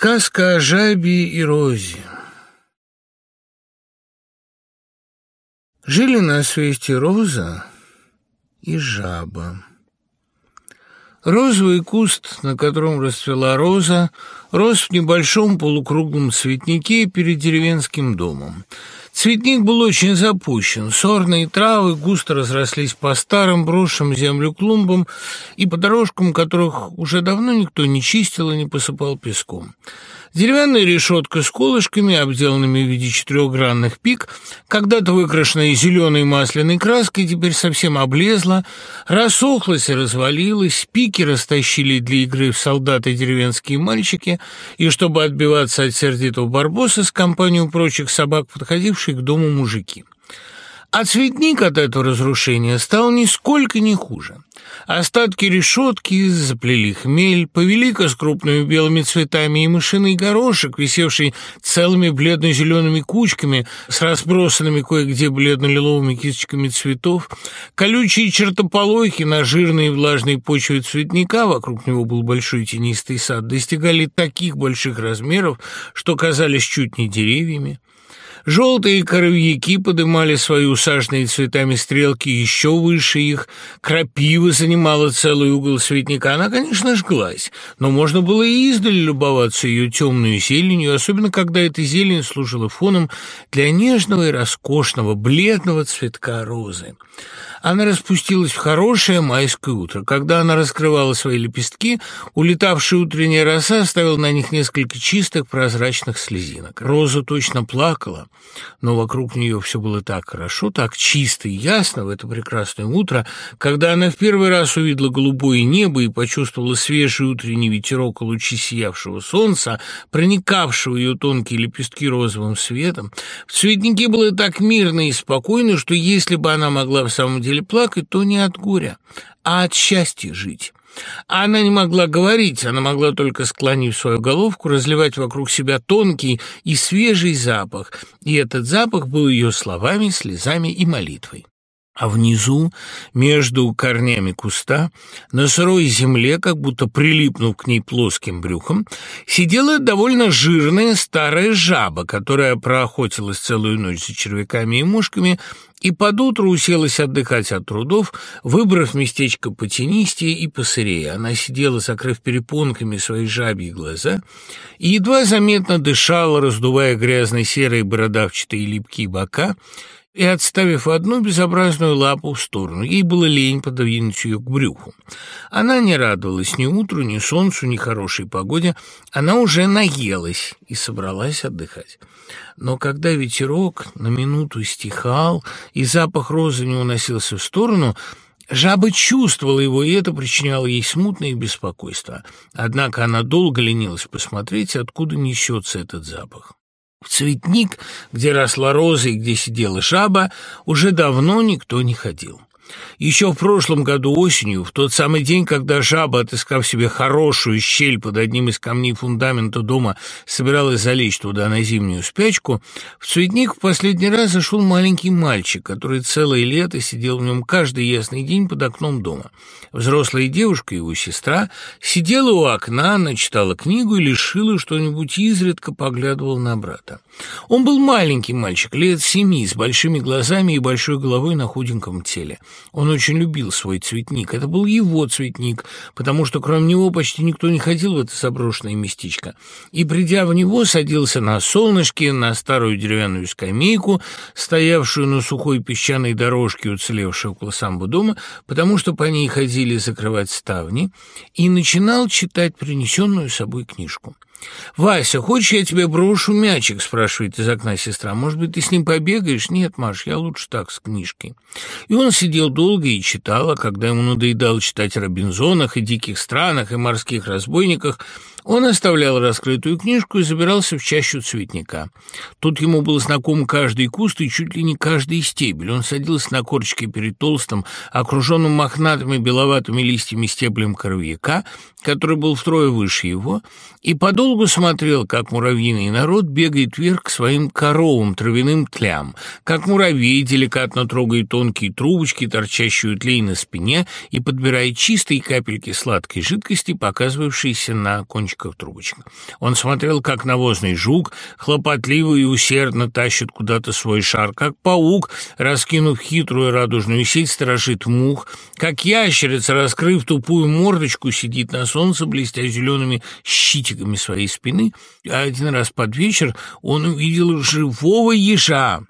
Сказка о жабе и розе. Жили на свете роза и жаба. Розовый куст, на котором расцвела роза, рос в небольшом полукруглом цветнике перед деревенским домом. Цветник был очень запущен, сорные травы густо разрослись по старым брошенным землю клумбам и по дорожкам, которых уже давно никто не чистил и не посыпал песком. Деревянная решетка с колышками, обделанными в виде четырехгранных пик, когда-то выкрашенная зеленой масляной краской, теперь совсем облезла, рассохлась и развалилась, пики растащили для игры в солдаты деревенские мальчики, и чтобы отбиваться от сердитого барбоса с компанией прочих собак, подходившие к дому мужики. А цветник от этого разрушения стал нисколько не хуже. Остатки решетки заплели хмель, повелика с крупными белыми цветами и мышиный горошек, висевший целыми бледно-зелеными кучками с разбросанными кое-где бледно-лиловыми кисточками цветов, колючие чертополохи на жирной и влажной почве цветника, вокруг него был большой тенистый сад, достигали таких больших размеров, что казались чуть не деревьями. Желтые коровьяки подымали свои усаженные цветами стрелки еще выше их, крапива занимала целый угол цветника. Она, конечно, жглась, но можно было и издали любоваться ее темную зеленью, особенно когда эта зелень служила фоном для нежного и роскошного бледного цветка розы. Она распустилась в хорошее майское утро. Когда она раскрывала свои лепестки, улетавшая утренняя роса оставила на них несколько чистых прозрачных слезинок. Роза точно плакала, но вокруг нее все было так хорошо, так чисто и ясно в это прекрасное утро, когда она в первый раз увидела голубое небо и почувствовала свежий утренний ветерок и лучи сиявшего солнца, проникавшего ее тонкие лепестки розовым светом. В цветнике было так мирно и спокойно, что если бы она могла в самом деле плакать, то не от горя, а от счастья жить. Она не могла говорить, она могла только, склонив свою головку, разливать вокруг себя тонкий и свежий запах, и этот запах был ее словами, слезами и молитвой. А внизу, между корнями куста, на сырой земле, как будто прилипнув к ней плоским брюхом, сидела довольно жирная старая жаба, которая проохотилась целую ночь за червяками и мушками и под утро уселась отдыхать от трудов, выбрав местечко потенистее и посырее. Она сидела, закрыв перепонками свои жабьи глаза, и едва заметно дышала, раздувая грязные серые бородавчатые липкие бока, и отставив одну безобразную лапу в сторону. Ей было лень подвинуть ее к брюху. Она не радовалась ни утру, ни солнцу, ни хорошей погоде. Она уже наелась и собралась отдыхать. Но когда ветерок на минуту стихал, и запах розы не уносился в сторону, Жаба чувствовала его, и это причиняло ей смутное беспокойство. Однако она долго ленилась посмотреть, откуда несется этот запах. В цветник, где росла роза и где сидела жаба, уже давно никто не ходил. Еще в прошлом году осенью, в тот самый день, когда жаба, отыскав себе хорошую щель под одним из камней фундамента дома, собиралась залечь туда на зимнюю спячку, в цветник в последний раз зашел маленький мальчик, который целое лето сидел в нем каждый ясный день под окном дома. Взрослая девушка, его сестра, сидела у окна, она читала книгу и лишила что-нибудь изредка поглядывала на брата. Он был маленький мальчик, лет семи, с большими глазами и большой головой на худеньком теле. Он очень любил свой цветник. Это был его цветник, потому что кроме него почти никто не ходил в это заброшенное местечко. И, придя в него, садился на солнышке, на старую деревянную скамейку, стоявшую на сухой песчаной дорожке, уцелевшей около самого дома, потому что по ней ходили закрывать ставни, и начинал читать принесенную собой книжку. «Вася, хочешь, я тебе брошу мячик?» – спрашивает из окна сестра. «Может быть, ты с ним побегаешь?» «Нет, Маш, я лучше так, с книжкой». И он сидел долго и читал, а когда ему надоедало читать о Робинзонах и диких странах и морских разбойниках – он оставлял раскрытую книжку и забирался в чащу цветника. Тут ему был знаком каждый куст и чуть ли не каждый стебель. Он садился на корчики перед толстым, окруженным мохнатыми беловатыми листьями стеблем коровьяка, который был втрое выше его, и подолгу смотрел, как муравьиный народ бегает вверх к своим коровам, травяным тлям, как муравей деликатно трогает тонкие трубочки, торчащие тлей на спине, и подбирает чистые капельки сладкой жидкости, показывавшиеся на кончиках трубочках. Он смотрел, как навозный жук хлопотливо и усердно тащит куда-то свой шар, как паук, раскинув хитрую радужную сеть, сторожит мух, как ящерица, раскрыв тупую мордочку, сидит на солнце, блестя зелеными щитиками своей спины. А один раз под вечер он увидел живого ежа,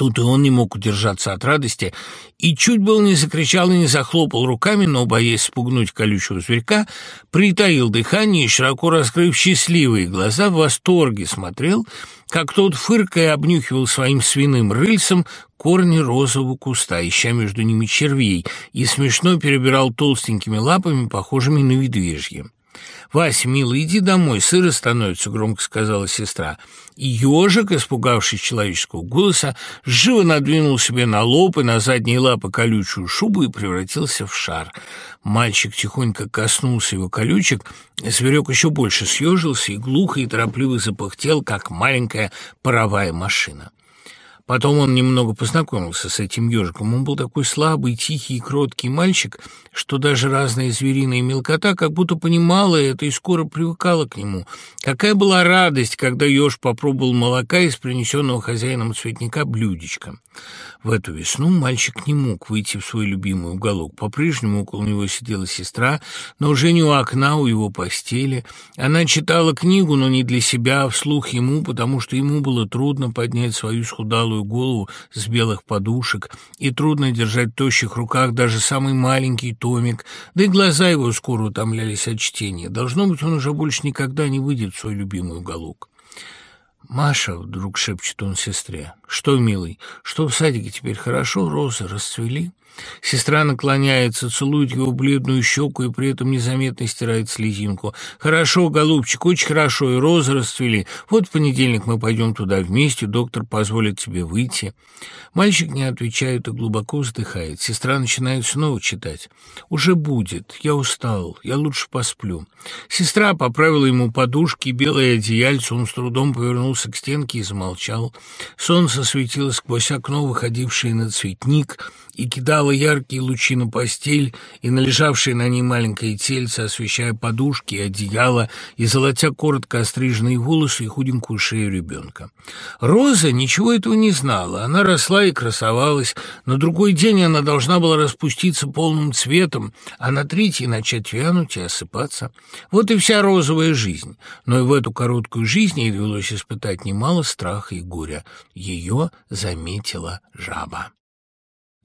Тут и он не мог удержаться от радости и чуть было не закричал и не захлопал руками, но, боясь спугнуть колючего зверька, притаил дыхание и, широко раскрыв счастливые глаза, в восторге смотрел, как тот, фыркая, обнюхивал своим свиным рыльцем корни розового куста, ища между ними червей, и смешно перебирал толстенькими лапами, похожими на медвежьи. «Вась, милый, иди домой, сыро становится», — громко сказала сестра. И ежик, испугавшись человеческого голоса, живо надвинул себе на лоб и на задние лапы колючую шубу и превратился в шар. Мальчик тихонько коснулся его колючек, зверек еще больше съежился и глухо и торопливо запыхтел, как маленькая паровая машина. Потом он немного познакомился с этим ежиком. Он был такой слабый, тихий и кроткий мальчик, что даже разная звериная мелкота как будто понимала это и скоро привыкала к нему. Какая была радость, когда еж попробовал молока из принесенного хозяином цветника блюдечка. В эту весну мальчик не мог выйти в свой любимый уголок. По-прежнему около него сидела сестра, но уже не у окна, у его постели. Она читала книгу, но не для себя, а вслух ему, потому что ему было трудно поднять свою схудалую голову с белых подушек и трудно держать в тощих руках даже самый маленький томик, да и глаза его скоро утомлялись от чтения. Должно быть, он уже больше никогда не выйдет в свой любимый уголок. «Маша», — вдруг шепчет он сестре, — «что, милый, что в садике теперь хорошо, розы расцвели?» Сестра наклоняется, целует его бледную щеку и при этом незаметно стирает слезинку. «Хорошо, голубчик, очень хорошо, и розы расцвели. Вот в понедельник мы пойдем туда вместе, доктор позволит тебе выйти». Мальчик не отвечает и глубоко вздыхает. Сестра начинает снова читать. «Уже будет. Я устал. Я лучше посплю». Сестра поправила ему подушки, белое одеяльце. Он с трудом повернулся к стенке и замолчал. Солнце светило сквозь окно, выходившее на цветник, и кидала яркие лучи на постель и на лежавшее на ней маленькое тельце, освещая подушки и одеяло, и золотя коротко остриженные волосы и худенькую шею ребенка. Роза ничего этого не знала. Она росла и красовалась. На другой день она должна была распуститься полным цветом, а на третий начать вянуть и осыпаться. Вот и вся розовая жизнь. Но и в эту короткую жизнь ей довелось испытать немало страха и горя. Ее заметила жаба.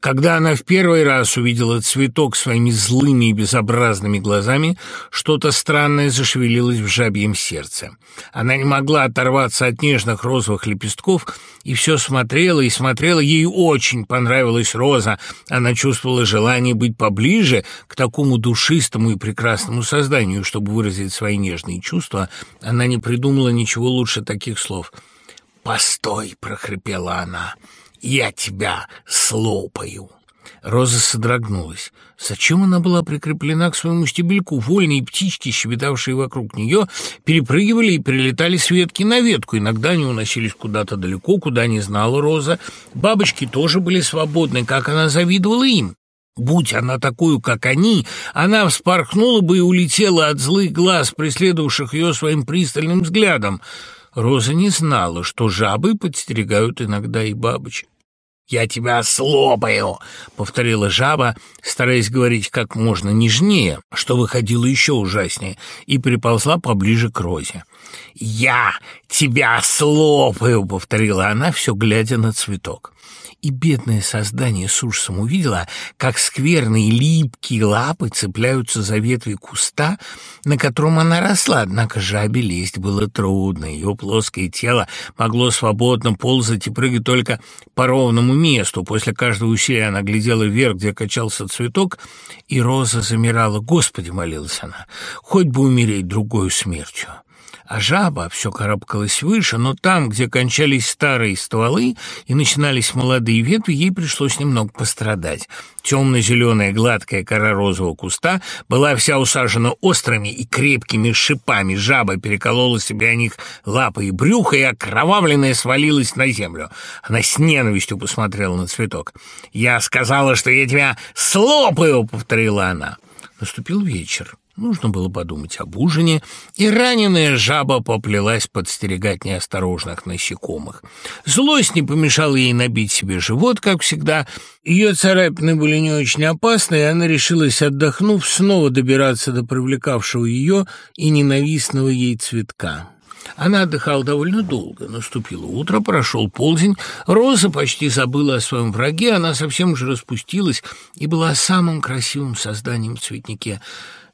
Когда она в первый раз увидела цветок своими злыми и безобразными глазами, что-то странное зашевелилось в жабьем сердце. Она не могла оторваться от нежных розовых лепестков и все смотрела и смотрела. Ей очень понравилась роза. Она чувствовала желание быть поближе к такому душистому и прекрасному созданию, чтобы выразить свои нежные чувства. Она не придумала ничего лучше таких слов. «Постой!» — прохрипела она — я тебя слопаю!» Роза содрогнулась. Зачем она была прикреплена к своему стебельку? Вольные птички, щебетавшие вокруг нее, перепрыгивали и перелетали с ветки на ветку. Иногда они уносились куда-то далеко, куда не знала Роза. Бабочки тоже были свободны, как она завидовала им. Будь она такую, как они, она вспорхнула бы и улетела от злых глаз, преследовавших ее своим пристальным взглядом. Роза не знала, что жабы подстерегают иногда и бабочек. «Я тебя слопаю!» — повторила жаба, стараясь говорить как можно нежнее, что выходило еще ужаснее, и приползла поближе к Розе. «Я тебя слопаю!» — повторила она, все глядя на цветок и бедное создание с ужасом увидела, как скверные липкие лапы цепляются за ветви куста, на котором она росла, однако жабе лезть было трудно. Ее плоское тело могло свободно ползать и прыгать только по ровному месту. После каждого усилия она глядела вверх, где качался цветок, и роза замирала. «Господи!» — молилась она. «Хоть бы умереть другой смертью!» А жаба все карабкалась выше, но там, где кончались старые стволы и начинались молодые ветви, ей пришлось немного пострадать. Темно-зеленая гладкая кора розового куста была вся усажена острыми и крепкими шипами. Жаба переколола себе о них лапы и брюхо, и окровавленная свалилась на землю. Она с ненавистью посмотрела на цветок. «Я сказала, что я тебя слопаю!» — повторила она. Наступил вечер. Нужно было подумать об ужине, и раненая жаба поплелась подстерегать неосторожных насекомых. Злость не помешала ей набить себе живот, как всегда. Ее царапины были не очень опасны, и она решилась, отдохнув, снова добираться до привлекавшего ее и ненавистного ей цветка. Она отдыхала довольно долго. Наступило утро, прошел полдень. Роза почти забыла о своем враге. Она совсем уже распустилась и была самым красивым созданием в цветнике.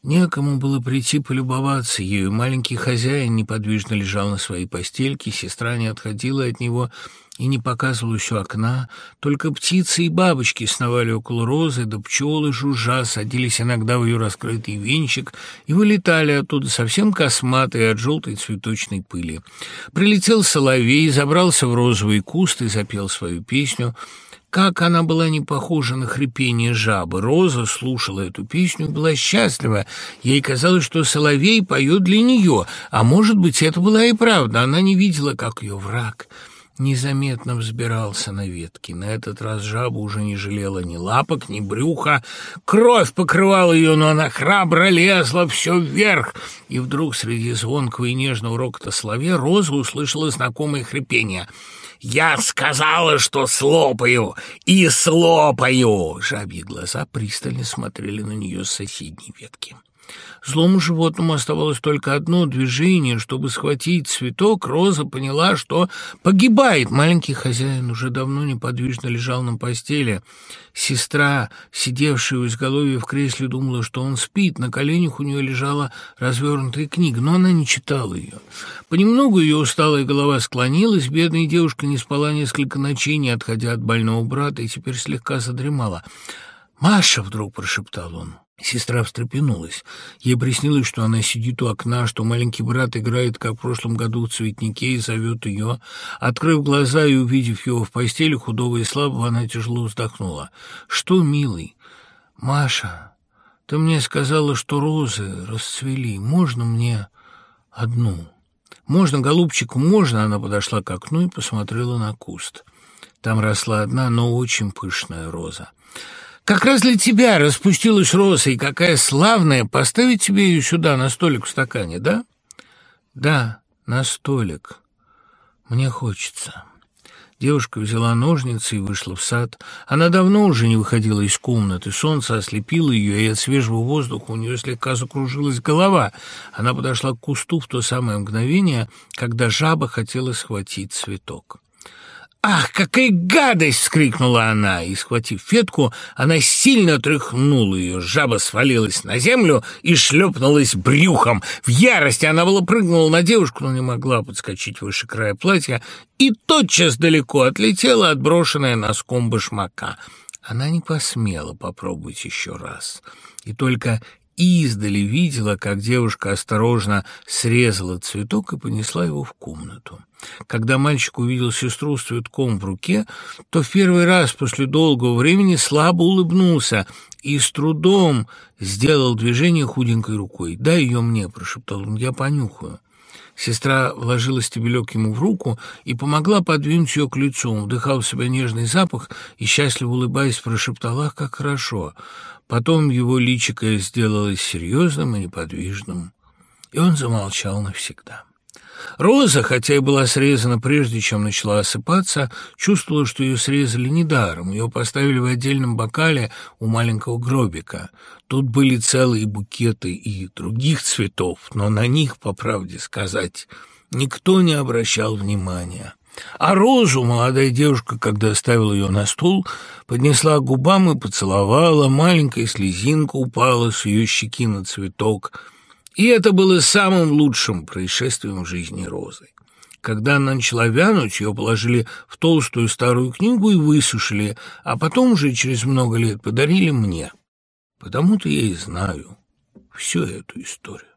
Некому было прийти полюбоваться ею. Маленький хозяин неподвижно лежал на своей постельке, сестра не отходила от него и не показывалась у окна. Только птицы и бабочки сновали около розы, да пчелы жужжа садились иногда в ее раскрытый венчик и вылетали оттуда совсем косматые от желтой цветочной пыли. Прилетел соловей, забрался в розовый куст и запел свою песню — как она была не похожа на хрипение жабы. Роза слушала эту песню и была счастлива. Ей казалось, что соловей поет для нее, а может быть, это была и правда. Она не видела, как ее враг незаметно взбирался на ветки. На этот раз жаба уже не жалела ни лапок, ни брюха. Кровь покрывала ее, но она храбро лезла все вверх. И вдруг среди звонкого и нежного рокота соловья Роза услышала знакомое хрипение — «Я сказала, что слопаю, и слопаю!» Жабьи глаза пристально смотрели на нее с соседней ветки. Злому животному оставалось только одно движение, чтобы схватить цветок. Роза поняла, что погибает. Маленький хозяин уже давно неподвижно лежал на постели. Сестра, сидевшая у изголовья в кресле, думала, что он спит. На коленях у нее лежала развернутая книга, но она не читала ее. Понемногу ее усталая голова склонилась. Бедная девушка не спала несколько ночей, не отходя от больного брата, и теперь слегка задремала. «Маша!» — вдруг прошептал он. Сестра встрепенулась. Ей приснилось, что она сидит у окна, что маленький брат играет, как в прошлом году, в цветнике и зовет ее. Открыв глаза и увидев его в постели, худого и слабого, она тяжело вздохнула. «Что, милый?» «Маша, ты мне сказала, что розы расцвели. Можно мне одну?» «Можно, голубчик, можно?» Она подошла к окну и посмотрела на куст. Там росла одна, но очень пышная роза. Как раз для тебя распустилась роса, и какая славная, поставить тебе ее сюда, на столик в стакане, да? Да, на столик. Мне хочется. Девушка взяла ножницы и вышла в сад. Она давно уже не выходила из комнаты. Солнце ослепило ее, и от свежего воздуха у нее слегка закружилась голова. Она подошла к кусту в то самое мгновение, когда жаба хотела схватить цветок. «Ах, какая гадость!» — скрикнула она, и, схватив ветку, она сильно тряхнула ее. Жаба свалилась на землю и шлепнулась брюхом. В ярости она была прыгнула на девушку, но не могла подскочить выше края платья, и тотчас далеко отлетела отброшенная носком башмака. Она не посмела попробовать еще раз. И только издали видела, как девушка осторожно срезала цветок и понесла его в комнату. Когда мальчик увидел сестру с цветком в руке, то в первый раз после долгого времени слабо улыбнулся и с трудом сделал движение худенькой рукой. «Дай ее мне», — прошептал он, — «я понюхаю». Сестра вложила стебелек ему в руку и помогла подвинуть ее к лицу. Он вдыхал в себя нежный запах и, счастливо улыбаясь, прошептал «Ах, как хорошо!» Потом его личико сделалось серьезным и неподвижным, и он замолчал навсегда. Роза, хотя и была срезана прежде, чем начала осыпаться, чувствовала, что ее срезали недаром. Ее поставили в отдельном бокале у маленького гробика. Тут были целые букеты и других цветов, но на них, по правде сказать, никто не обращал внимания. А розу молодая девушка, когда ставила ее на стул, поднесла к губам и поцеловала, маленькая слезинка упала с ее щеки на цветок. И это было самым лучшим происшествием в жизни розы. Когда она начала вянуть, ее положили в толстую старую книгу и высушили, а потом уже через много лет подарили мне. Потому-то я и знаю всю эту историю.